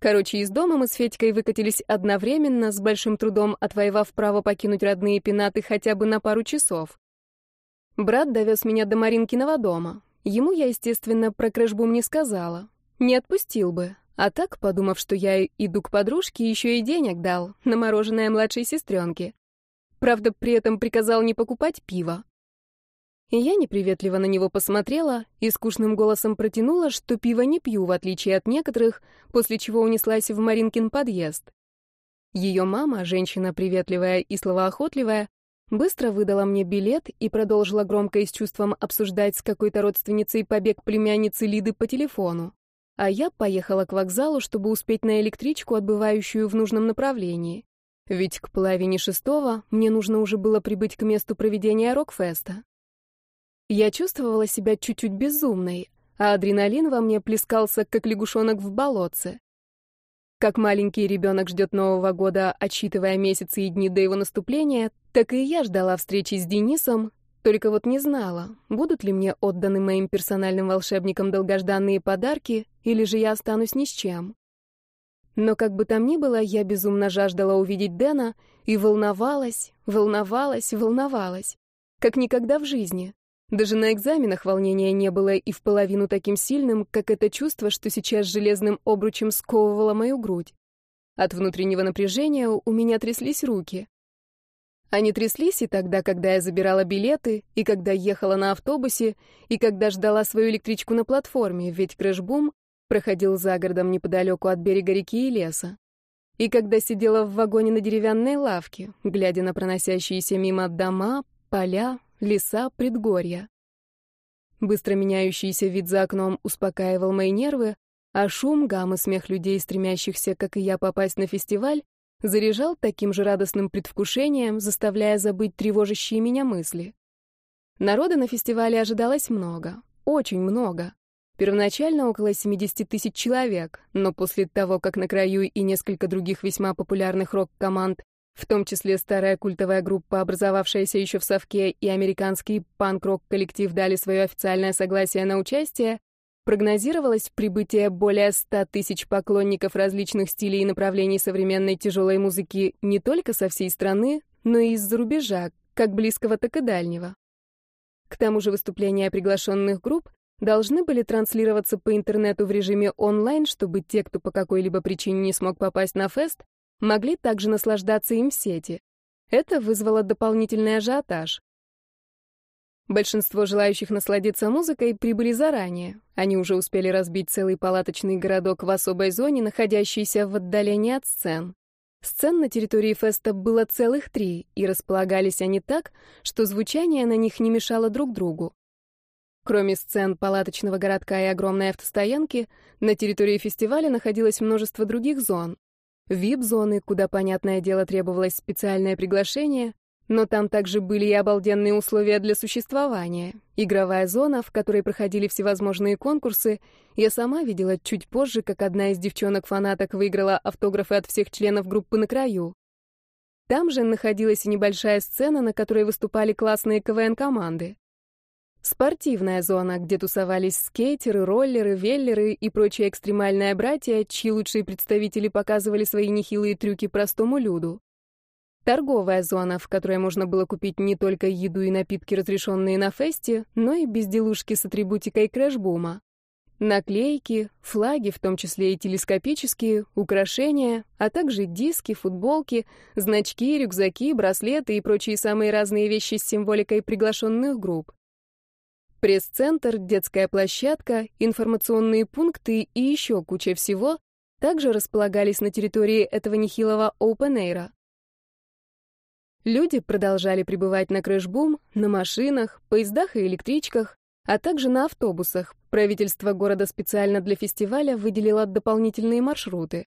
Короче, из дома мы с Федькой выкатились одновременно, с большим трудом отвоевав право покинуть родные пенаты хотя бы на пару часов. Брат довез меня до Маринкиного дома. Ему я, естественно, про крэшбум не сказала. Не отпустил бы. А так, подумав, что я иду к подружке, еще и денег дал на мороженое младшей сестренке. Правда, при этом приказал не покупать пиво. И я неприветливо на него посмотрела и скучным голосом протянула, что пиво не пью, в отличие от некоторых, после чего унеслась в Маринкин подъезд. Ее мама, женщина приветливая и словоохотливая, быстро выдала мне билет и продолжила громко и с чувством обсуждать с какой-то родственницей побег племянницы Лиды по телефону. А я поехала к вокзалу, чтобы успеть на электричку, отбывающую в нужном направлении. Ведь к половине шестого мне нужно уже было прибыть к месту проведения рок-феста. Я чувствовала себя чуть-чуть безумной, а адреналин во мне плескался, как лягушонок в болотце. Как маленький ребенок ждет Нового года, отсчитывая месяцы и дни до его наступления, так и я ждала встречи с Денисом, только вот не знала, будут ли мне отданы моим персональным волшебникам долгожданные подарки, или же я останусь ни с чем. Но как бы там ни было, я безумно жаждала увидеть Дэна и волновалась, волновалась, волновалась, как никогда в жизни. Даже на экзаменах волнения не было и в половину таким сильным, как это чувство, что сейчас железным обручем сковывало мою грудь. От внутреннего напряжения у меня тряслись руки. Они тряслись и тогда, когда я забирала билеты, и когда ехала на автобусе, и когда ждала свою электричку на платформе, ведь крэшбум проходил за городом неподалеку от берега реки и леса. И когда сидела в вагоне на деревянной лавке, глядя на проносящиеся мимо дома, поля, леса, предгорья. Быстро меняющийся вид за окном успокаивал мои нервы, а шум, гам и смех людей, стремящихся, как и я, попасть на фестиваль, заряжал таким же радостным предвкушением, заставляя забыть тревожащие меня мысли. Народа на фестивале ожидалось много, очень много. Первоначально около 70 тысяч человек, но после того, как на краю и несколько других весьма популярных рок-команд в том числе старая культовая группа, образовавшаяся еще в Совке, и американский панк-рок-коллектив дали свое официальное согласие на участие, прогнозировалось прибытие более 100 тысяч поклонников различных стилей и направлений современной тяжелой музыки не только со всей страны, но и из-за рубежа, как близкого, так и дальнего. К тому же выступления приглашенных групп должны были транслироваться по интернету в режиме онлайн, чтобы те, кто по какой-либо причине не смог попасть на фест, могли также наслаждаться им в сети. Это вызвало дополнительный ажиотаж. Большинство желающих насладиться музыкой прибыли заранее. Они уже успели разбить целый палаточный городок в особой зоне, находящейся в отдалении от сцен. Сцен на территории феста было целых три, и располагались они так, что звучание на них не мешало друг другу. Кроме сцен палаточного городка и огромной автостоянки, на территории фестиваля находилось множество других зон, вип-зоны, куда, понятное дело, требовалось специальное приглашение, но там также были и обалденные условия для существования. Игровая зона, в которой проходили всевозможные конкурсы, я сама видела чуть позже, как одна из девчонок-фанаток выиграла автографы от всех членов группы на краю. Там же находилась и небольшая сцена, на которой выступали классные КВН-команды. Спортивная зона, где тусовались скейтеры, роллеры, веллеры и прочие экстремальные братья, чьи лучшие представители показывали свои нехилые трюки простому люду. Торговая зона, в которой можно было купить не только еду и напитки, разрешенные на фесте, но и безделушки с атрибутикой крэшбума. Наклейки, флаги, в том числе и телескопические, украшения, а также диски, футболки, значки, рюкзаки, браслеты и прочие самые разные вещи с символикой приглашенных групп. Пресс-центр, детская площадка, информационные пункты и еще куча всего также располагались на территории этого нехилого open-air. Люди продолжали пребывать на крэшбум, на машинах, поездах и электричках, а также на автобусах. Правительство города специально для фестиваля выделило дополнительные маршруты.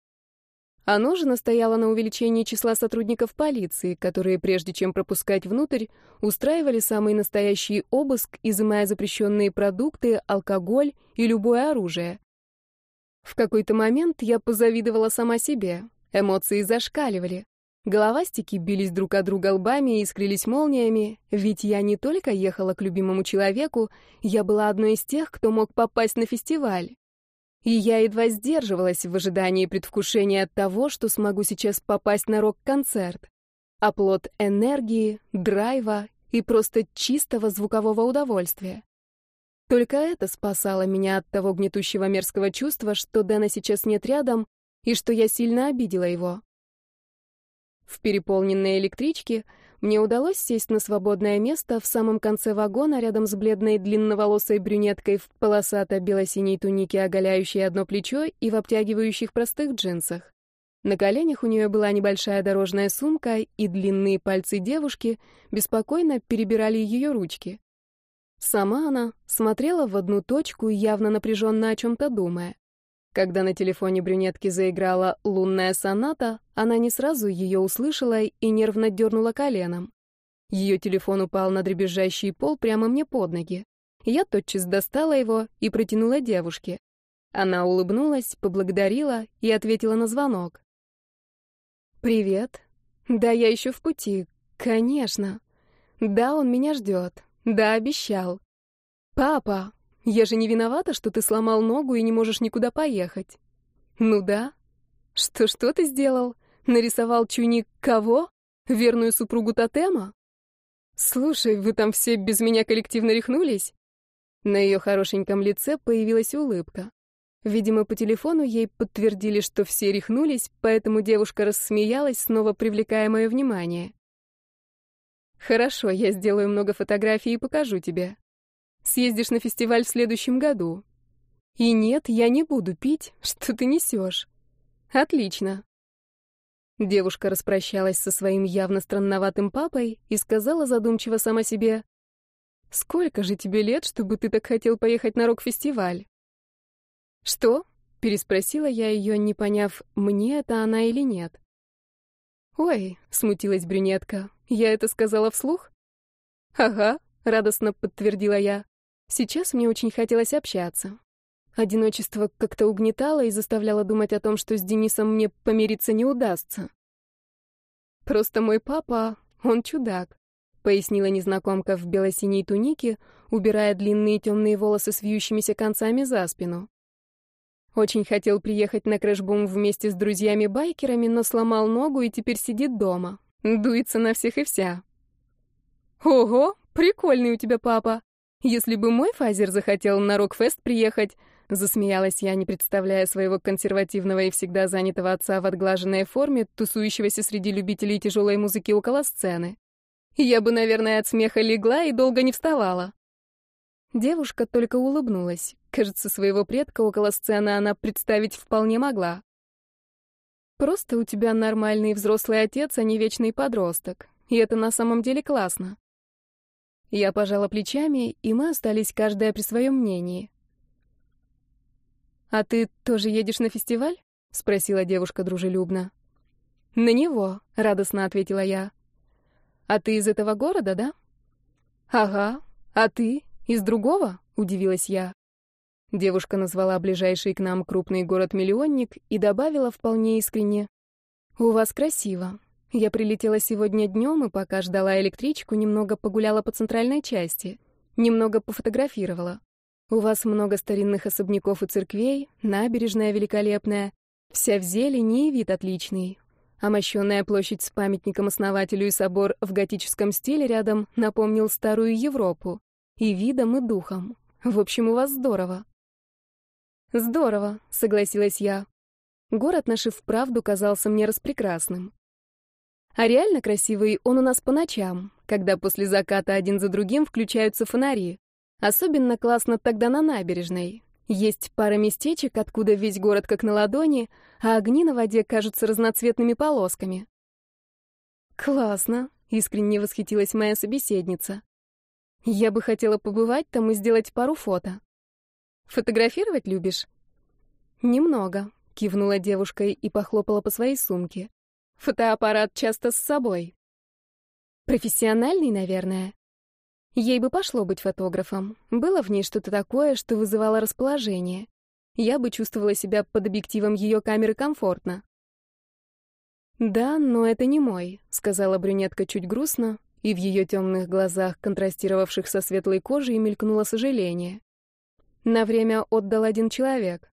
Оно же настояло на увеличении числа сотрудников полиции, которые, прежде чем пропускать внутрь, устраивали самый настоящий обыск, изымая запрещенные продукты, алкоголь и любое оружие. В какой-то момент я позавидовала сама себе. Эмоции зашкаливали. Головастики бились друг от друга лбами и искрились молниями, ведь я не только ехала к любимому человеку, я была одной из тех, кто мог попасть на фестиваль. И я едва сдерживалась в ожидании предвкушения от того, что смогу сейчас попасть на рок-концерт. Оплот энергии, драйва и просто чистого звукового удовольствия. Только это спасало меня от того гнетущего мерзкого чувства, что Дэна сейчас нет рядом и что я сильно обидела его. В переполненной электричке мне удалось сесть на свободное место в самом конце вагона рядом с бледной длинноволосой брюнеткой в полосато-бело-синей тунике, оголяющей одно плечо и в обтягивающих простых джинсах. На коленях у нее была небольшая дорожная сумка, и длинные пальцы девушки беспокойно перебирали ее ручки. Сама она смотрела в одну точку, явно напряженно о чем-то думая. Когда на телефоне брюнетки заиграла «Лунная соната», она не сразу ее услышала и нервно дернула коленом. Ее телефон упал на дребезжащий пол прямо мне под ноги. Я тотчас достала его и протянула девушке. Она улыбнулась, поблагодарила и ответила на звонок. «Привет. Да, я еще в пути. Конечно. Да, он меня ждет. Да, обещал. Папа, я же не виновата, что ты сломал ногу и не можешь никуда поехать. Ну да. Что-что ты сделал? Нарисовал чуник кого? Верную супругу тотема? Слушай, вы там все без меня коллективно рехнулись? На ее хорошеньком лице появилась улыбка. Видимо, по телефону ей подтвердили, что все рехнулись, поэтому девушка рассмеялась, снова привлекая мое внимание. «Хорошо, я сделаю много фотографий и покажу тебе. Съездишь на фестиваль в следующем году. И нет, я не буду пить, что ты несешь. Отлично. Девушка распрощалась со своим явно странноватым папой и сказала задумчиво сама себе, «Сколько же тебе лет, чтобы ты так хотел поехать на рок-фестиваль?» «Что?» — переспросила я ее, не поняв, мне это она или нет. «Ой», — смутилась брюнетка, — «я это сказала вслух?» «Ага», — радостно подтвердила я. Сейчас мне очень хотелось общаться. Одиночество как-то угнетало и заставляло думать о том, что с Денисом мне помириться не удастся. «Просто мой папа, он чудак», — пояснила незнакомка в бело-синей тунике, убирая длинные темные волосы с вьющимися концами за спину. Очень хотел приехать на крэшбум вместе с друзьями-байкерами, но сломал ногу и теперь сидит дома. Дуется на всех и вся. «Ого, прикольный у тебя папа!» Если бы мой father захотел на Рокфест приехать, засмеялась я, не представляя своего консервативного и всегда занятого отца в отглаженной форме, тусующегося среди любителей тяжелой музыки около сцены. Я бы, наверное, от смеха легла и долго не вставала. Девушка только улыбнулась. Кажется, своего предка около сцены она представить вполне могла. Просто у тебя нормальный взрослый отец, а не вечный подросток. И это на самом деле классно. Я пожала плечами, и мы остались каждая при своем мнении. «А ты тоже едешь на фестиваль?» — спросила девушка дружелюбно. «На него», — радостно ответила я. «А ты из этого города, да?» «Ага. А ты? Из другого?» — удивилась я. Девушка назвала ближайший к нам крупный город-миллионник и добавила вполне искренне. «У вас красиво. Я прилетела сегодня днем и пока ждала электричку, немного погуляла по центральной части, немного пофотографировала. У вас много старинных особняков и церквей, набережная великолепная, вся в зелени и вид отличный. А мощенная площадь с памятником основателю и собор в готическом стиле рядом напомнил старую Европу. И видом, и духом. В общем, у вас здорово. Здорово, согласилась я. Город наш и вправду казался мне распрекрасным. А реально красивый он у нас по ночам, когда после заката один за другим включаются фонари. Особенно классно тогда на набережной. Есть пара местечек, откуда весь город как на ладони, а огни на воде кажутся разноцветными полосками. «Классно», — искренне восхитилась моя собеседница. «Я бы хотела побывать там и сделать пару фото». «Фотографировать любишь?» «Немного», — кивнула девушка и похлопала по своей сумке. Фотоаппарат часто с собой. Профессиональный, наверное. Ей бы пошло быть фотографом. Было в ней что-то такое, что вызывало расположение. Я бы чувствовала себя под объективом ее камеры комфортно. «Да, но это не мой», — сказала брюнетка чуть грустно, и в ее темных глазах, контрастировавших со светлой кожей, мелькнуло сожаление. На время отдал один человек.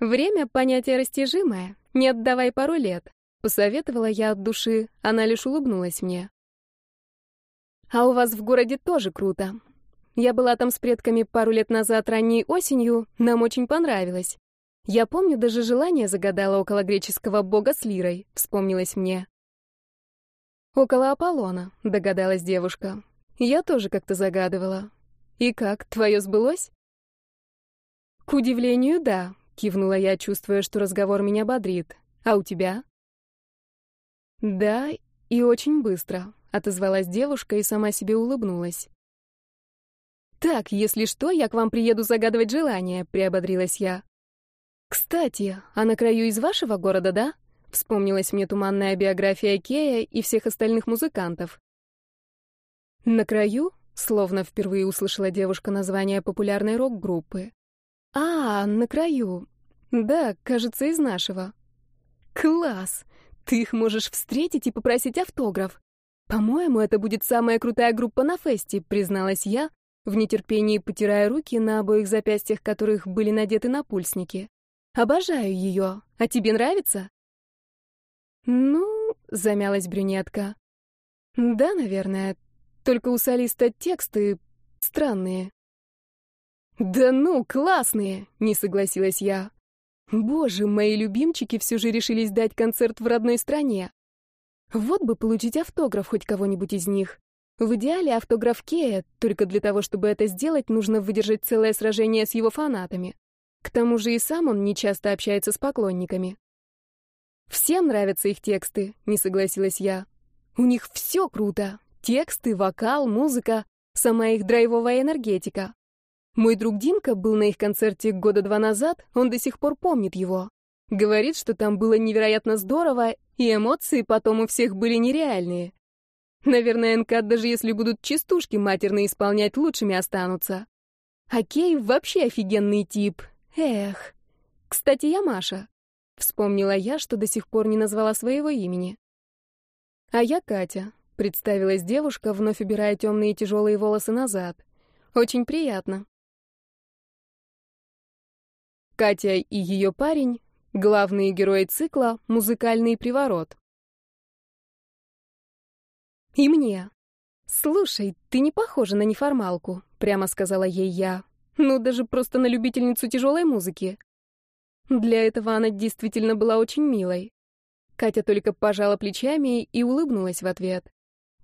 Время — понятие растяжимое. Не отдавай пару лет. Посоветовала я от души, она лишь улыбнулась мне. А у вас в городе тоже круто. Я была там с предками пару лет назад ранней осенью, нам очень понравилось. Я помню, даже желание загадала около греческого бога с лирой, вспомнилось мне. Около Аполлона, догадалась девушка. Я тоже как-то загадывала. И как, твое сбылось? К удивлению, да, кивнула я, чувствуя, что разговор меня бодрит. А у тебя? Да, и очень быстро, отозвалась девушка и сама себе улыбнулась. Так, если что, я к вам приеду загадывать желание, приободрилась я. Кстати, а на краю из вашего города, да? Вспомнилась мне туманная биография Кея и всех остальных музыкантов. На краю, словно впервые услышала девушка название популярной рок-группы. А, на краю. Да, кажется, из нашего. Класс! Ты их можешь встретить и попросить автограф. По-моему, это будет самая крутая группа на фесте, призналась я, в нетерпении потирая руки на обоих запястьях, которых были надеты напульсники. Обожаю ее. А тебе нравится? Ну, замялась брюнетка. Да, наверное. Только у солиста тексты странные. Да ну, классные, не согласилась я. Боже, мои любимчики все же решились дать концерт в родной стране. Вот бы получить автограф хоть кого-нибудь из них. В идеале автограф Кея, только для того, чтобы это сделать, нужно выдержать целое сражение с его фанатами. К тому же и сам он не часто общается с поклонниками. Всем нравятся их тексты, не согласилась я. У них все круто. Тексты, вокал, музыка, сама их драйвовая энергетика. Мой друг Димка был на их концерте года два назад, он до сих пор помнит его. Говорит, что там было невероятно здорово, и эмоции потом у всех были нереальные. Наверное, НК, даже если будут частушки матерные исполнять, лучшими останутся. А Кей вообще офигенный тип. Эх. Кстати, я Маша. Вспомнила я, что до сих пор не назвала своего имени. А я Катя. Представилась девушка, вновь убирая темные тяжелые волосы назад. Очень приятно. Катя и ее парень — главные герои цикла «Музыкальный приворот». И мне. «Слушай, ты не похожа на неформалку», — прямо сказала ей я. «Ну, даже просто на любительницу тяжелой музыки». Для этого она действительно была очень милой. Катя только пожала плечами и улыбнулась в ответ.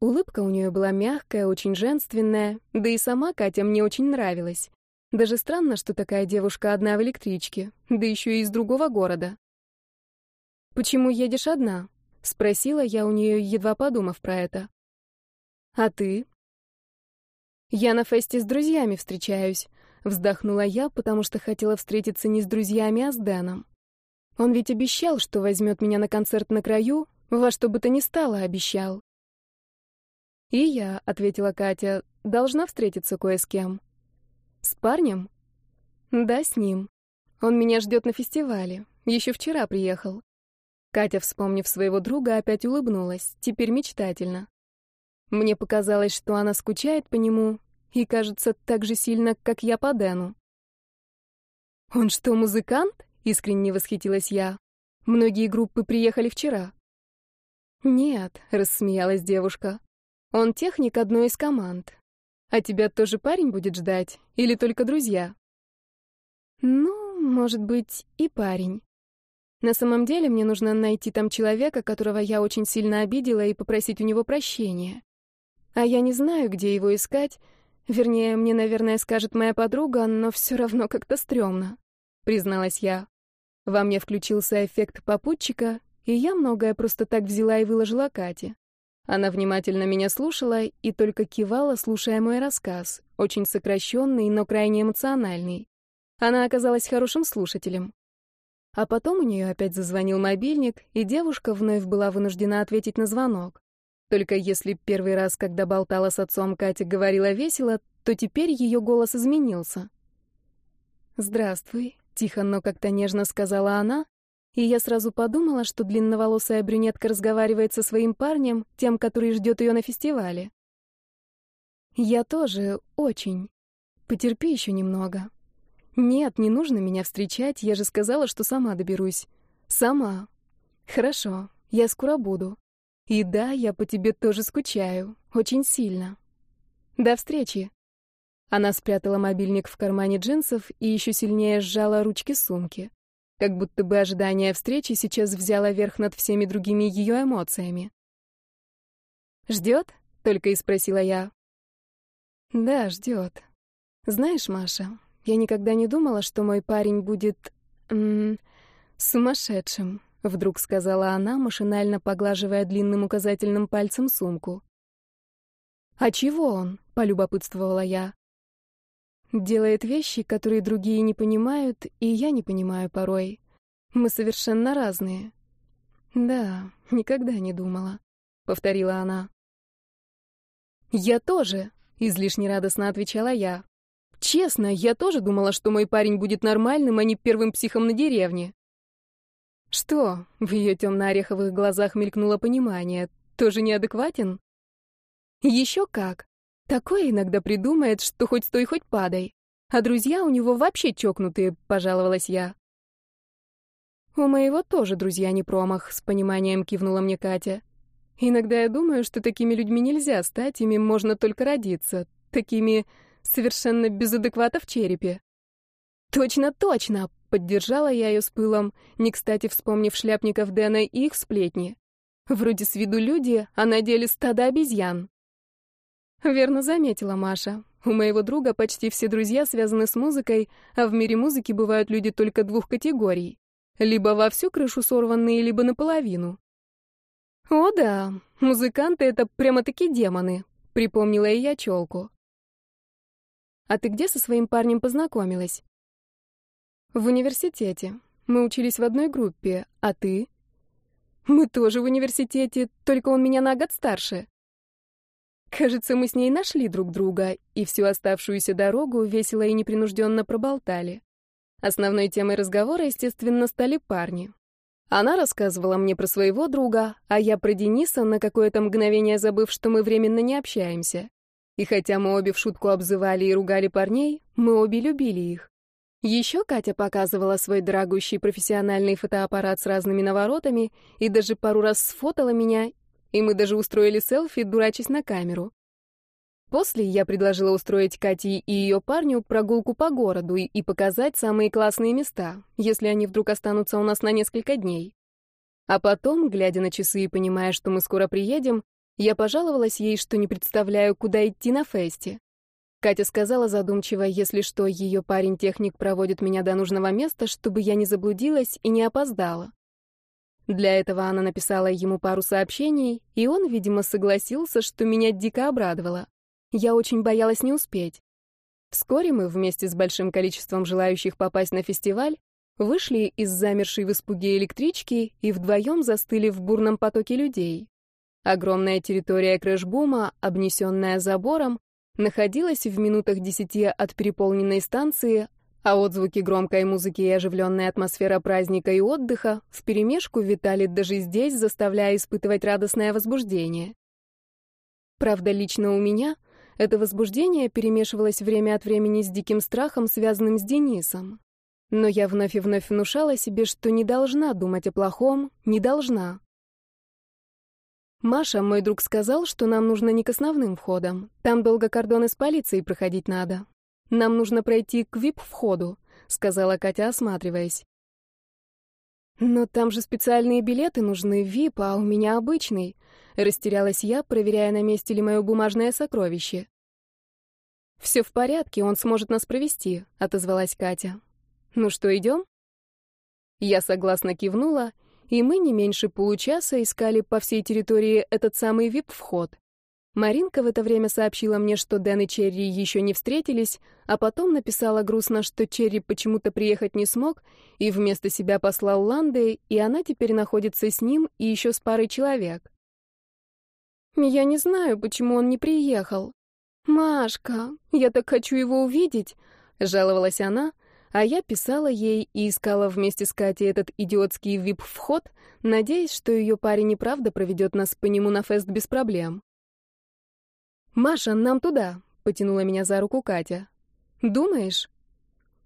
Улыбка у нее была мягкая, очень женственная, да и сама Катя мне очень нравилась. Даже странно, что такая девушка одна в электричке, да еще и из другого города. «Почему едешь одна?» — спросила я у нее, едва подумав про это. «А ты?» «Я на фесте с друзьями встречаюсь», — вздохнула я, потому что хотела встретиться не с друзьями, а с Дэном. Он ведь обещал, что возьмет меня на концерт на краю, во что бы то ни стало обещал. «И я», — ответила Катя, — «должна встретиться кое с кем». С парнем? Да, с ним. Он меня ждет на фестивале. Еще вчера приехал. Катя, вспомнив своего друга, опять улыбнулась, теперь мечтательно. Мне показалось, что она скучает по нему и, кажется, так же сильно, как я по Дэну. «Он что, музыкант?» — искренне восхитилась я. «Многие группы приехали вчера». «Нет», — рассмеялась девушка. «Он техник одной из команд. А тебя тоже парень будет ждать? Или только друзья? Ну, может быть, и парень. На самом деле мне нужно найти там человека, которого я очень сильно обидела, и попросить у него прощения. А я не знаю, где его искать. Вернее, мне, наверное, скажет моя подруга, но все равно как-то стрёмно, призналась я. Во мне включился эффект попутчика, и я многое просто так взяла и выложила Кате. Она внимательно меня слушала и только кивала, слушая мой рассказ, очень сокращенный, но крайне эмоциональный. Она оказалась хорошим слушателем. А потом у нее опять зазвонил мобильник, и девушка вновь была вынуждена ответить на звонок. Только если первый раз, когда болтала с отцом, Катя говорила весело, то теперь ее голос изменился. «Здравствуй», — тихо, но как-то нежно сказала она, и я сразу подумала, что длинноволосая брюнетка разговаривает со своим парнем, тем, который ждет ее на фестивале. Я тоже очень. Потерпи еще немного. Нет, не нужно меня встречать, я же сказала, что сама доберусь. Сама. Хорошо, я скоро буду. И да, я по тебе тоже скучаю. Очень сильно. До встречи. Она спрятала мобильник в кармане джинсов и еще сильнее сжала ручки сумки. Как будто бы ожидание встречи сейчас взяло верх над всеми другими ее эмоциями. «Ждет?» — только и спросила я. «Да, ждет. Знаешь, Маша, я никогда не думала, что мой парень будет... М -м, сумасшедшим», — вдруг сказала она, машинально поглаживая длинным указательным пальцем сумку. «А чего он?» — полюбопытствовала я. «Делает вещи, которые другие не понимают, и я не понимаю порой. Мы совершенно разные». «Да, никогда не думала», — повторила она. «Я тоже», — излишне радостно отвечала я. «Честно, я тоже думала, что мой парень будет нормальным, а не первым психом на деревне». «Что?» — в ее темно-ореховых глазах мелькнуло понимание. «Тоже неадекватен?» Еще как. Такое иногда придумает, что хоть стой, хоть падай. А друзья у него вообще чокнутые, пожаловалась я. У моего тоже друзья не промах, с пониманием кивнула мне Катя. Иногда я думаю, что такими людьми нельзя стать, ими можно только родиться. Такими совершенно без адеквата в черепе. Точно, точно, поддержала я ее с пылом, не кстати вспомнив шляпников Дэна и их сплетни. Вроде с виду люди, а на деле стадо обезьян. Верно заметила Маша. У моего друга почти все друзья связаны с музыкой, а в мире музыки бывают люди только двух категорий. Либо во всю крышу сорванные, либо наполовину. О да, музыканты — это прямо-таки демоны, припомнила и я челку. А ты где со своим парнем познакомилась? В университете. Мы учились в одной группе, а ты? Мы тоже в университете, только он меня на год старше. Кажется, мы с ней нашли друг друга, и всю оставшуюся дорогу весело и непринужденно проболтали. Основной темой разговора, естественно, стали парни. Она рассказывала мне про своего друга, а я про Дениса, на какое-то мгновение забыв, что мы временно не общаемся. И хотя мы обе в шутку обзывали и ругали парней, мы обе любили их. Еще Катя показывала свой дорогущий профессиональный фотоаппарат с разными наворотами и даже пару раз сфотала меня и мы даже устроили селфи, дурачась на камеру. После я предложила устроить Кате и ее парню прогулку по городу и, и показать самые классные места, если они вдруг останутся у нас на несколько дней. А потом, глядя на часы и понимая, что мы скоро приедем, я пожаловалась ей, что не представляю, куда идти на фесте. Катя сказала задумчиво, если что, ее парень-техник проводит меня до нужного места, чтобы я не заблудилась и не опоздала. Для этого она написала ему пару сообщений, и он, видимо, согласился, что меня дико обрадовало. Я очень боялась не успеть. Вскоре мы вместе с большим количеством желающих попасть на фестиваль вышли из замершей в испуге электрички и вдвоем застыли в бурном потоке людей. Огромная территория крэшбума, обнесенная забором, находилась в минутах десяти от переполненной станции, а отзвуки громкой музыки и оживленная атмосфера праздника и отдыха вперемешку витали даже здесь, заставляя испытывать радостное возбуждение. Правда, лично у меня это возбуждение перемешивалось время от времени с диким страхом, связанным с Денисом. Но я вновь и вновь внушала себе, что не должна думать о плохом, не должна. Маша, мой друг, сказал, что нам нужно не к основным входам. Там долго кордоны с полицией проходить надо. Нам нужно пройти к вип-входу», — сказала Катя, осматриваясь. «Но там же специальные билеты нужны, вип, а у меня обычный», — растерялась я, проверяя, на месте ли мое бумажное сокровище. «Все в порядке, он сможет нас провести», — отозвалась Катя. «Ну что, идем?» Я согласно кивнула, и мы не меньше получаса искали по всей территории этот самый вип-вход. Маринка в это время сообщила мне, что Дэн и Черри еще не встретились, а потом написала грустно, что Черри почему-то приехать не смог и вместо себя послал Ланды, и она теперь находится с ним и еще с парой человек. «Я не знаю, почему он не приехал. Машка, я так хочу его увидеть», — жаловалась она, а я писала ей и искала вместе с Катей этот идиотский вип-вход, надеясь, что ее парень и правда проведет нас по нему на фест без проблем. «Маша, нам туда!» — потянула меня за руку Катя. «Думаешь?»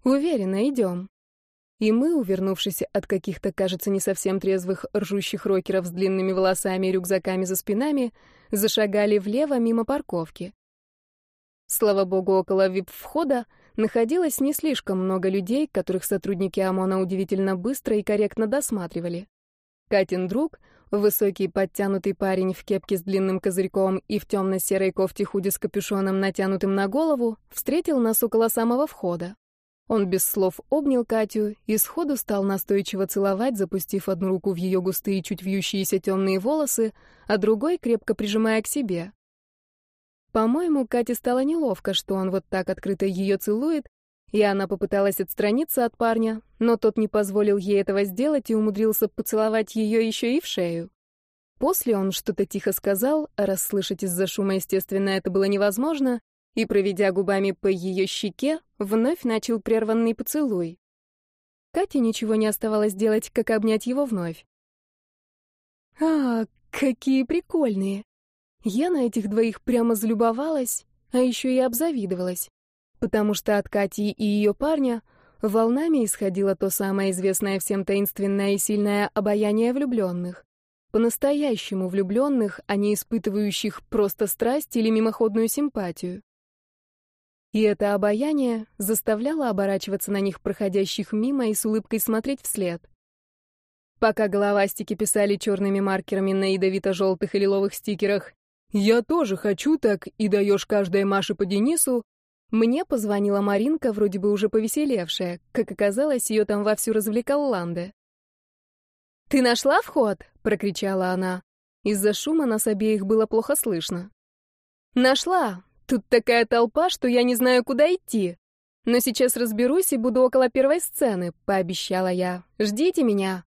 Уверена, идем. И мы, увернувшись от каких-то, кажется, не совсем трезвых ржущих рокеров с длинными волосами и рюкзаками за спинами, зашагали влево мимо парковки. Слава богу, около вип-входа находилось не слишком много людей, которых сотрудники ОМОНа удивительно быстро и корректно досматривали. Катин друг, высокий подтянутый парень в кепке с длинным козырьком и в темно-серой кофте худи с капюшоном, натянутым на голову, встретил нас около самого входа. Он без слов обнял Катю и сходу стал настойчиво целовать, запустив одну руку в ее густые, чуть вьющиеся темные волосы, а другой крепко прижимая к себе. По-моему, Кате стало неловко, что он вот так открыто ее целует, и она попыталась отстраниться от парня, но тот не позволил ей этого сделать и умудрился поцеловать ее еще и в шею. После он что-то тихо сказал, а расслышать из-за шума, естественно, это было невозможно, и, проведя губами по ее щеке, вновь начал прерванный поцелуй. Кате ничего не оставалось делать, как обнять его вновь. «А, какие прикольные!» Я на этих двоих прямо залюбовалась, а еще и обзавидовалась, потому что от Кати и ее парня волнами исходило то самое известное всем таинственное и сильное обаяние влюбленных. По-настоящему влюбленных, а не испытывающих просто страсть или мимоходную симпатию. И это обаяние заставляло оборачиваться на них проходящих мимо и с улыбкой смотреть вслед. Пока головастики писали черными маркерами на ядовито-желтых и лиловых стикерах «Я тоже хочу так» и даешь каждой Маше по Денису, мне позвонила Маринка, вроде бы уже повеселевшая. Как оказалось, ее там вовсю развлекал Ланде. «Ты нашла вход?» — прокричала она. Из-за шума нас обеих было плохо слышно. «Нашла. Тут такая толпа, что я не знаю, куда идти. Но сейчас разберусь и буду около первой сцены, пообещала я. Ждите меня.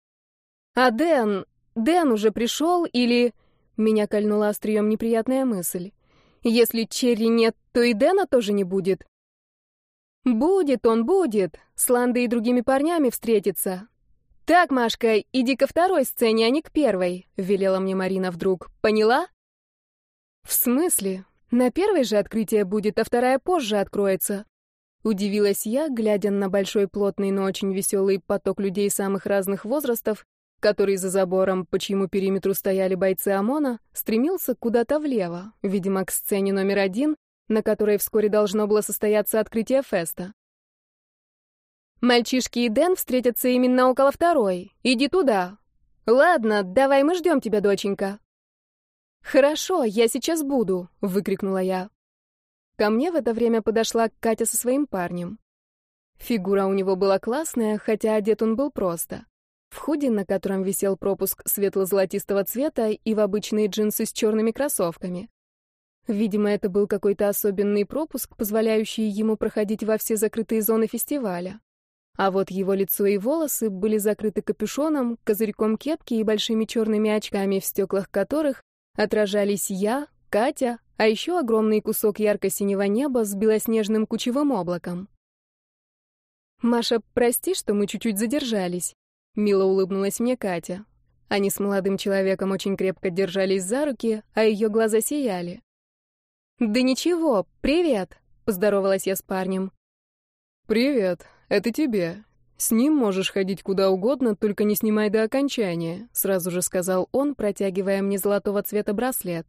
А Дэн, Дэн уже пришел или... Меня кольнула острием неприятная мысль. Если Черри нет, то и Дэна тоже не будет. Будет он, будет. С Ландой и другими парнями встретится. Так, Машка, иди ко второй сцене, а не к первой, велела мне Марина вдруг. Поняла? В смысле? На первой же открытие будет, а вторая позже откроется. Удивилась я, глядя на большой плотный, но очень веселый поток людей самых разных возрастов, который за забором, по чьему периметру стояли бойцы ОМОНа, стремился куда-то влево, видимо, к сцене номер один, на которой вскоре должно было состояться открытие феста. «Мальчишки и Дэн встретятся именно около второй. Иди туда. Ладно, давай мы ждем тебя, доченька», «Хорошо, я сейчас буду», — выкрикнула я. Ко мне в это время подошла Катя со своим парнем. Фигура у него была классная, хотя одет он был просто. В худи, на котором висел пропуск светло-золотистого цвета, и в обычные джинсы с черными кроссовками. Видимо, это был какой-то особенный пропуск, позволяющий ему проходить во все закрытые зоны фестиваля. А вот его лицо и волосы были закрыты капюшоном, козырьком кепки и большими черными очками, в стеклах которых Отражались я, Катя, а еще огромный кусок ярко-синего неба с белоснежным кучевым облаком. «Маша, прости, что мы чуть-чуть задержались», — мило улыбнулась мне Катя. Они с молодым человеком очень крепко держались за руки, а ее глаза сияли. «Да ничего, привет», — поздоровалась я с парнем. «Привет, это тебе. «С ним можешь ходить куда угодно, только не снимай до окончания», — сразу же сказал он, протягивая мне золотого цвета браслет.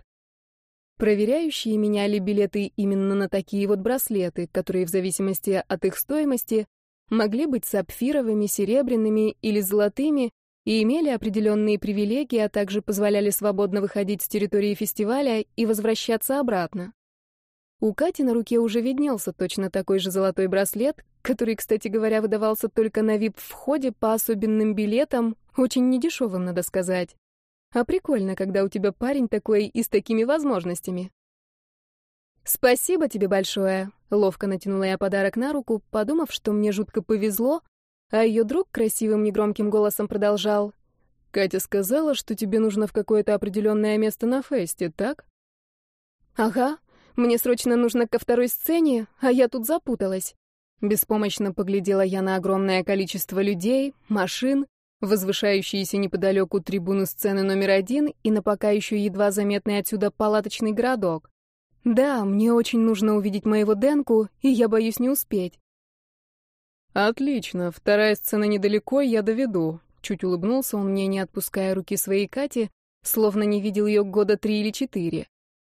Проверяющие меняли билеты именно на такие вот браслеты, которые в зависимости от их стоимости могли быть сапфировыми, серебряными или золотыми и имели определенные привилегии, а также позволяли свободно выходить с территории фестиваля и возвращаться обратно. У Кати на руке уже виднелся точно такой же золотой браслет, который, кстати говоря, выдавался только на вип-входе по особенным билетам, очень недешевым, надо сказать. А прикольно, когда у тебя парень такой и с такими возможностями. «Спасибо тебе большое», — ловко натянула я подарок на руку, подумав, что мне жутко повезло, а ее друг красивым негромким голосом продолжал. «Катя сказала, что тебе нужно в какое-то определенное место на фесте, так?» «Ага», мне срочно нужно ко второй сцене, а я тут запуталась. Беспомощно поглядела я на огромное количество людей, машин, возвышающиеся неподалеку трибуну сцены номер один и на пока еще едва заметный отсюда палаточный городок. Да, мне очень нужно увидеть моего Денку, и я боюсь не успеть. Отлично, вторая сцена недалеко, я доведу. Чуть улыбнулся он мне, не отпуская руки своей Кати, словно не видел ее года три или четыре.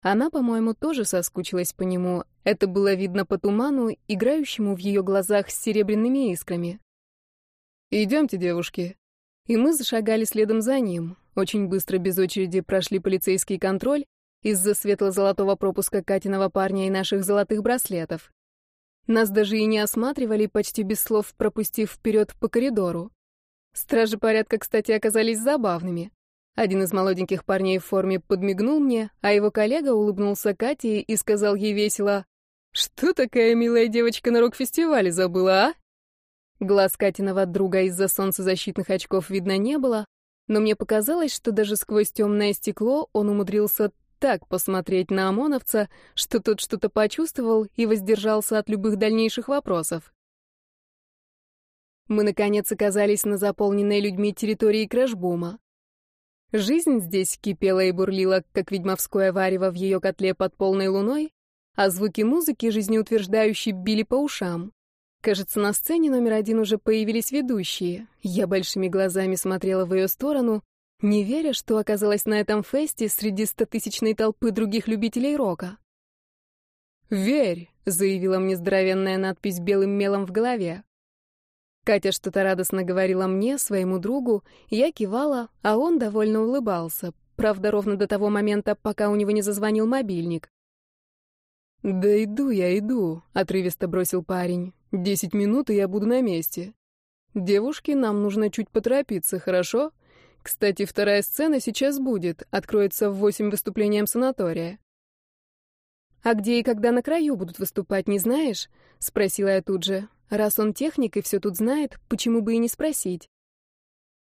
Она, по-моему, тоже соскучилась по нему. Это было видно по туману, играющему в ее глазах с серебряными искрами. «Идемте, девушки». И мы зашагали следом за ним. Очень быстро, без очереди, прошли полицейский контроль из-за светло-золотого пропуска Катиного парня и наших золотых браслетов. Нас даже и не осматривали, почти без слов пропустив вперед по коридору. Стражи порядка, кстати, оказались забавными. Один из молоденьких парней в форме подмигнул мне, а его коллега улыбнулся Кате и сказал ей весело, «Что такая милая девочка на рок-фестивале забыла, а?» Глаз Катиного друга из-за солнцезащитных очков видно не было, но мне показалось, что даже сквозь темное стекло он умудрился так посмотреть на ОМОНовца, что тот что-то почувствовал и воздержался от любых дальнейших вопросов. Мы, наконец, оказались на заполненной людьми территории Крэшбума. Жизнь здесь кипела и бурлила, как ведьмовское варево в ее котле под полной луной, а звуки музыки жизнеутверждающие били по ушам. Кажется, на сцене номер один уже появились ведущие. Я большими глазами смотрела в ее сторону, не веря, что оказалась на этом фесте среди стотысячной толпы других любителей рока. «Верь», — заявила мне здоровенная надпись белым мелом в голове. Катя что-то радостно говорила мне, своему другу, я кивала, а он довольно улыбался, правда, ровно до того момента, пока у него не зазвонил мобильник. «Да иду я, иду», — отрывисто бросил парень. «Десять минут, и я буду на месте. Девушки, нам нужно чуть поторопиться, хорошо? Кстати, вторая сцена сейчас будет, откроется в восемь выступлением санатория». «А где и когда на краю будут выступать, не знаешь?» — спросила я тут же. Раз он техник и все тут знает, почему бы и не спросить?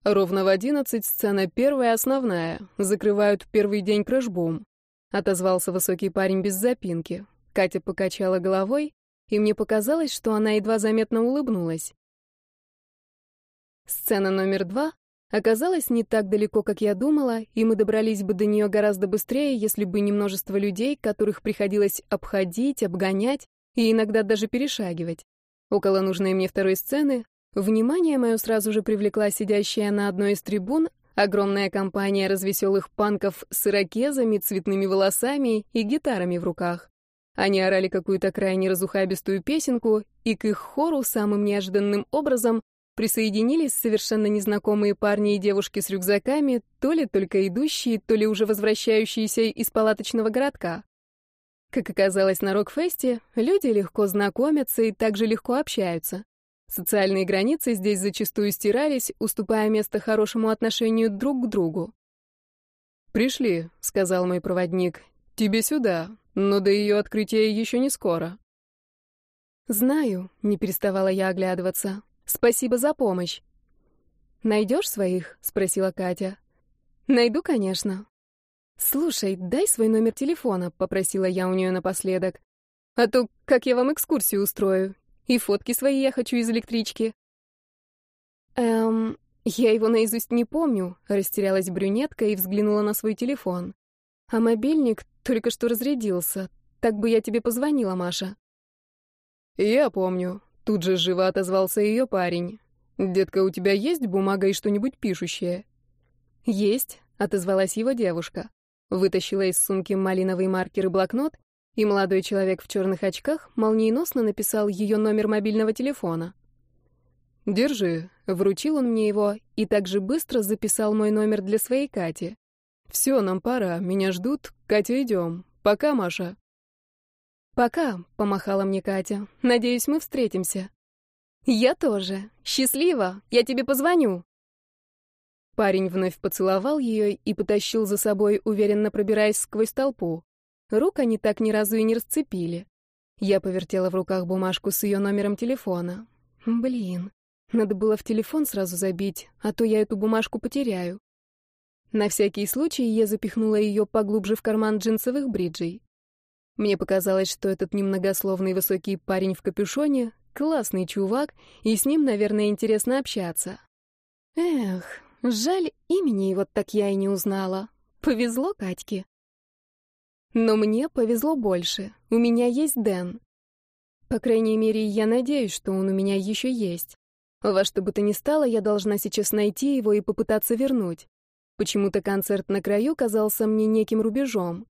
Ровно в одиннадцать сцена первая основная. Закрывают первый день крэшбум. Отозвался высокий парень без запинки. Катя покачала головой, и мне показалось, что она едва заметно улыбнулась. Сцена номер два оказалась не так далеко, как я думала, и мы добрались бы до нее гораздо быстрее, если бы не множество людей, которых приходилось обходить, обгонять и иногда даже перешагивать. Около нужной мне второй сцены внимание мое сразу же привлекла сидящая на одной из трибун огромная компания развеселых панков с ирокезами, цветными волосами и гитарами в руках. Они орали какую-то крайне разухабистую песенку, и к их хору самым неожиданным образом присоединились совершенно незнакомые парни и девушки с рюкзаками, то ли только идущие, то ли уже возвращающиеся из палаточного городка. Как оказалось на Рокфесте, люди легко знакомятся и также легко общаются. Социальные границы здесь зачастую стирались, уступая место хорошему отношению друг к другу. «Пришли», — сказал мой проводник. «Тебе сюда, но до ее открытия еще не скоро». «Знаю», — не переставала я оглядываться. «Спасибо за помощь». «Найдешь своих?» — спросила Катя. «Найду, конечно. «Слушай, дай свой номер телефона», — попросила я у нее напоследок. «А то как я вам экскурсию устрою? И фотки свои я хочу из электрички». «Эм, я его наизусть не помню», — растерялась брюнетка и взглянула на свой телефон. «А мобильник только что разрядился. Так бы я тебе позвонила, Маша». «Я помню», — тут же живо отозвался ее парень. «Детка, у тебя есть бумага и что-нибудь пишущее?» «Есть», — отозвалась его девушка. Вытащила из сумки малиновый маркер и блокнот, и молодой человек в черных очках молниеносно написал ее номер мобильного телефона. «Держи», — вручил он мне его и также быстро записал мой номер для своей Кати. «Все, нам пора, меня ждут, Катя, идем. Пока, Маша». «Пока», — помахала мне Катя. «Надеюсь, мы встретимся». «Я тоже. Счастливо. Я тебе позвоню». Парень вновь поцеловал ее и потащил за собой, уверенно пробираясь сквозь толпу. Рук они так ни разу и не расцепили. Я повертела в руках бумажку с ее номером телефона. Блин, надо было в телефон сразу забить, а то я эту бумажку потеряю. На всякий случай я запихнула ее поглубже в карман джинсовых бриджей. Мне показалось, что этот немногословный высокий парень в капюшоне — классный чувак, и с ним, наверное, интересно общаться. Эх, Жаль, имени вот так я и не узнала. Повезло Катьке. Но мне повезло больше. У меня есть Дэн. По крайней мере, я надеюсь, что он у меня еще есть. Во что бы то ни стало, я должна сейчас найти его и попытаться вернуть. Почему-то концерт на краю казался мне неким рубежом.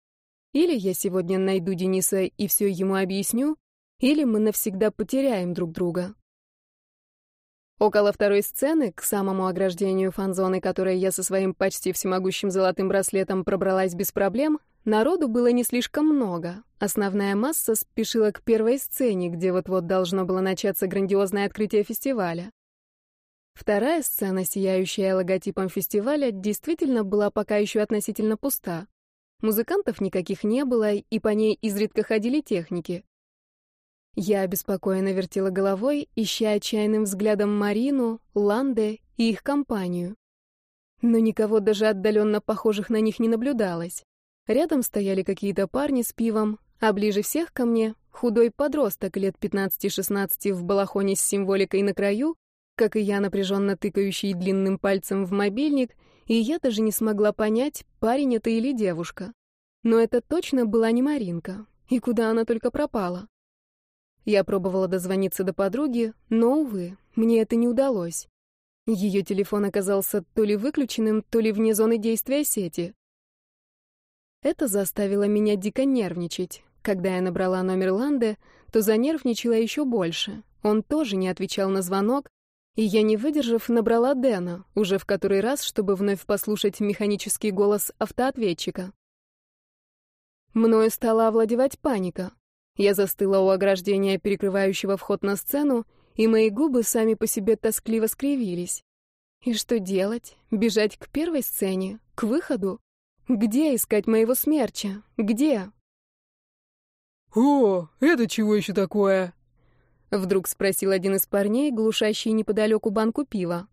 Или я сегодня найду Дениса и все ему объясню, или мы навсегда потеряем друг друга. Около второй сцены, к самому ограждению фан-зоны, которой я со своим почти всемогущим золотым браслетом пробралась без проблем, народу было не слишком много. Основная масса спешила к первой сцене, где вот-вот должно было начаться грандиозное открытие фестиваля. Вторая сцена, сияющая логотипом фестиваля, действительно была пока еще относительно пуста. Музыкантов никаких не было, и по ней изредка ходили техники. Я обеспокоенно вертела головой, ища отчаянным взглядом Марину, Ланде и их компанию. Но никого даже отдаленно похожих на них не наблюдалось. Рядом стояли какие-то парни с пивом, а ближе всех ко мне худой подросток лет 15-16 в балахоне с символикой на краю, как и я, напряженно тыкающий длинным пальцем в мобильник, и я даже не смогла понять, парень это или девушка. Но это точно была не Маринка. И куда она только пропала? Я пробовала дозвониться до подруги, но, увы, мне это не удалось. Ее телефон оказался то ли выключенным, то ли вне зоны действия сети. Это заставило меня дико нервничать. Когда я набрала номер Ланде, то занервничала еще больше. Он тоже не отвечал на звонок, и я, не выдержав, набрала Дэна, уже в который раз, чтобы вновь послушать механический голос автоответчика. Мною стала овладевать паника. Я застыла у ограждения, перекрывающего вход на сцену, и мои губы сами по себе тоскливо скривились. И что делать? Бежать к первой сцене? К выходу? Где искать моего смерча? Где? «О, это чего еще такое?» Вдруг спросил один из парней, глушащий неподалеку банку пива.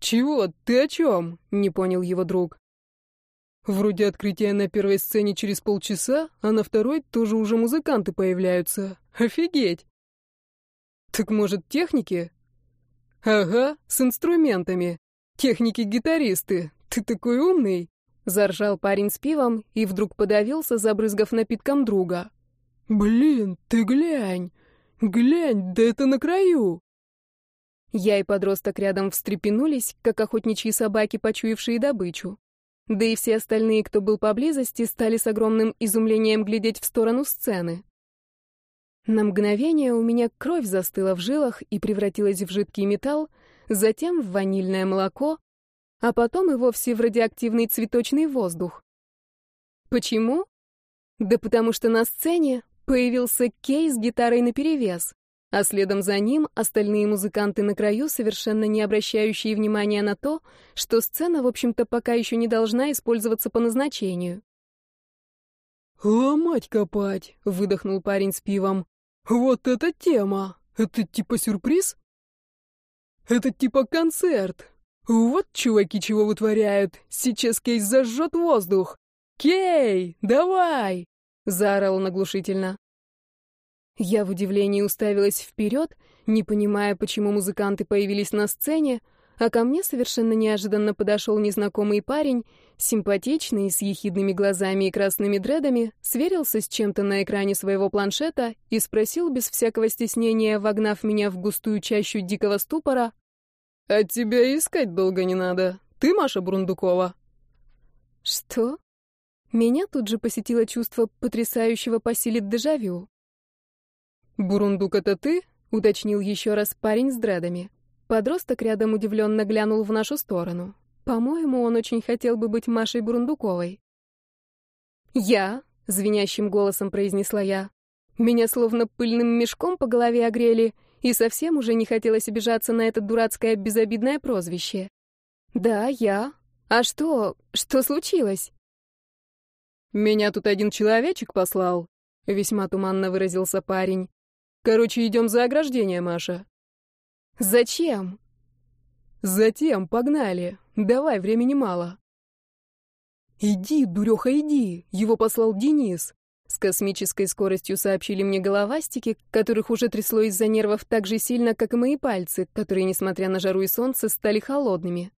«Чего? Ты о чем?» — не понял его друг. Вроде открытия на первой сцене через полчаса, а на второй тоже уже музыканты появляются. Офигеть! Так может, техники? Ага, с инструментами. Техники-гитаристы. Ты такой умный. Заржал парень с пивом и вдруг подавился, забрызгав напитком друга. Блин, ты глянь! Глянь, да это на краю! Я и подросток рядом встрепенулись, как охотничьи собаки, почуявшие добычу. Да и все остальные, кто был поблизости, стали с огромным изумлением глядеть в сторону сцены. На мгновение у меня кровь застыла в жилах и превратилась в жидкий металл, затем в ванильное молоко, а потом и вовсе в радиоактивный цветочный воздух. Почему? Да потому что на сцене появился Кей с гитарой наперевес а следом за ним остальные музыканты на краю, совершенно не обращающие внимания на то, что сцена, в общем-то, пока еще не должна использоваться по назначению. «Ломать копать!» — выдохнул парень с пивом. «Вот это тема! Это типа сюрприз?» «Это типа концерт! Вот чуваки чего вытворяют! Сейчас Кейс зажжет воздух! Кей, давай!» — заорал он оглушительно. Я в удивлении уставилась вперед, не понимая, почему музыканты появились на сцене, а ко мне совершенно неожиданно подошел незнакомый парень, симпатичный, с ехидными глазами и красными дредами, сверился с чем-то на экране своего планшета и спросил без всякого стеснения, вогнав меня в густую чащу дикого ступора, «А тебя искать долго не надо. Ты Маша Брундукова?» «Что?» Меня тут же посетило чувство потрясающего по силе дежавю. «Бурундук, это ты?» — уточнил еще раз парень с дредами. Подросток рядом удивленно глянул в нашу сторону. По-моему, он очень хотел бы быть Машей Бурундуковой. «Я?» — звенящим голосом произнесла я. Меня словно пыльным мешком по голове огрели, и совсем уже не хотелось обижаться на это дурацкое безобидное прозвище. «Да, я. А что? Что случилось?» «Меня тут один человечек послал», — весьма туманно выразился парень. Короче, идем за ограждение, Маша. Зачем? Затем, погнали. Давай, времени мало. Иди, дуреха, иди. Его послал Денис. С космической скоростью сообщили мне головастики, которых уже трясло из-за нервов так же сильно, как и мои пальцы, которые, несмотря на жару и солнце, стали холодными.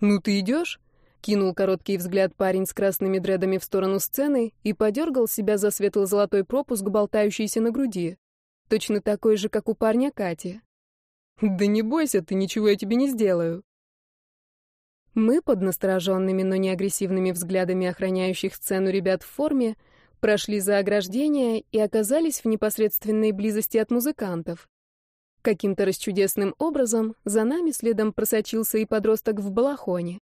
«Ну ты идешь?» Кинул короткий взгляд парень с красными дредами в сторону сцены и подергал себя за светло-золотой пропуск, болтающийся на груди. Точно такой же, как у парня Кати. «Да не бойся, ты ничего я тебе не сделаю». Мы под настороженными, но не агрессивными взглядами охраняющих сцену ребят в форме прошли за ограждение и оказались в непосредственной близости от музыкантов. Каким-то расчудесным образом за нами следом просочился и подросток в балахоне.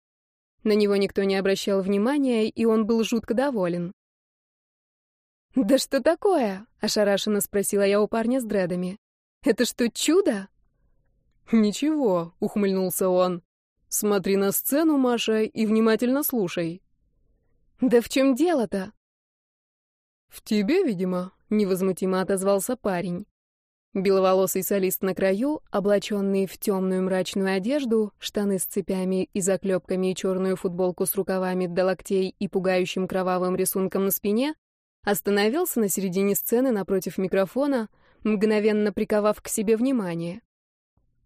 На него никто не обращал внимания, и он был жутко доволен. «Да что такое?» — ошарашенно спросила я у парня с дредами. «Это что, чудо?» «Ничего», — ухмыльнулся он. «Смотри на сцену, Маша, и внимательно слушай». «Да в чем дело-то?» «В тебе, видимо», — невозмутимо отозвался парень. Беловолосый солист на краю, облаченный в темную мрачную одежду, штаны с цепями и заклепками и черную футболку с рукавами до локтей и пугающим кровавым рисунком на спине, остановился на середине сцены напротив микрофона, мгновенно приковав к себе внимание.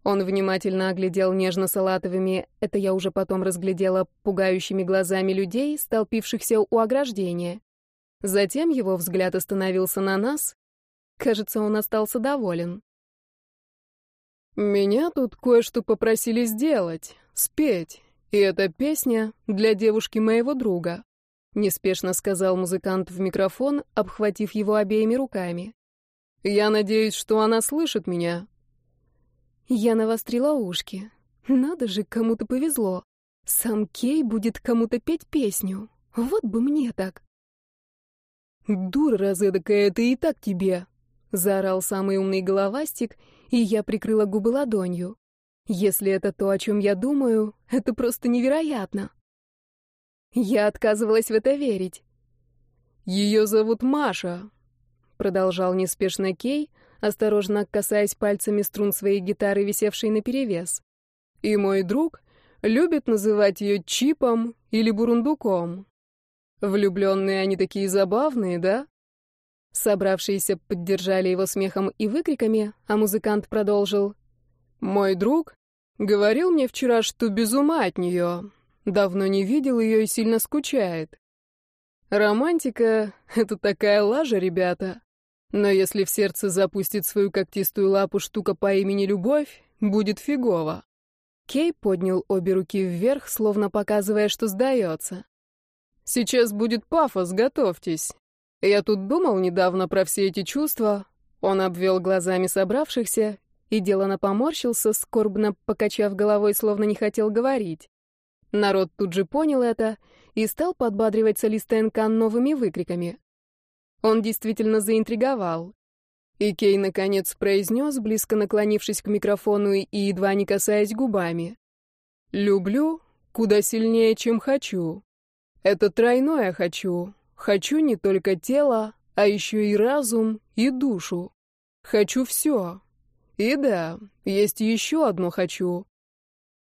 Он внимательно оглядел нежно-салатовыми, это я уже потом разглядела, пугающими глазами людей, столпившихся у ограждения. Затем его взгляд остановился на нас. Кажется, он остался доволен. «Меня тут кое-что попросили сделать, спеть, и эта песня для девушки моего друга», — неспешно сказал музыкант в микрофон, обхватив его обеими руками. «Я надеюсь, что она слышит меня». Я навострила ушки. Надо же, кому-то повезло. Сам Кей будет кому-то петь песню. Вот бы мне так. «Дура разэдакая, это и так тебе!» — заорал самый умный головастик, и я прикрыла губы ладонью. «Если это то, о чем я думаю, это просто невероятно!» Я отказывалась в это верить. «Ее зовут Маша», — продолжал неспешно Кей, осторожно касаясь пальцами струн своей гитары, висевшей наперевес. «И мой друг любит называть ее Чипом или Бурундуком. Влюбленные они такие забавные, да? Собравшиеся поддержали его смехом и выкриками, а музыкант продолжил. «Мой друг говорил мне вчера, что без ума от нее. Давно не видел ее и сильно скучает. Романтика — это такая лажа, ребята. Но если в сердце запустит свою когтистую лапу штука по имени Любовь, будет фигово». Кей поднял обе руки вверх, словно показывая, что сдается. Сейчас будет пафос, готовьтесь. Я тут думал недавно про все эти чувства. Он обвел глазами собравшихся и делано поморщился, скорбно покачав головой, словно не хотел говорить. Народ тут же понял это и стал подбадривать солиста НК новыми выкриками. Он действительно заинтриговал. И Кей наконец произнес, близко наклонившись к микрофону и едва не касаясь губами. «Люблю куда сильнее, чем хочу. Это тройное хочу. Хочу не только тело, а еще и разум, и душу. Хочу все. И да, есть еще одно хочу.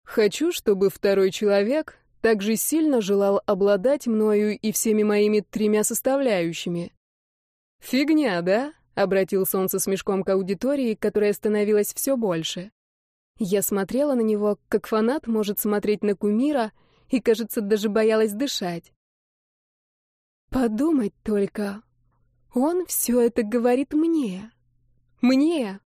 Хочу, чтобы второй человек также сильно желал обладать мною и всеми моими тремя составляющими. Фигня, да? Обратился он со смешком к аудитории, которая становилась все больше. Я смотрела на него, как фанат может смотреть на кумира — и, кажется, даже боялась дышать. Подумать только. Он все это говорит мне. Мне.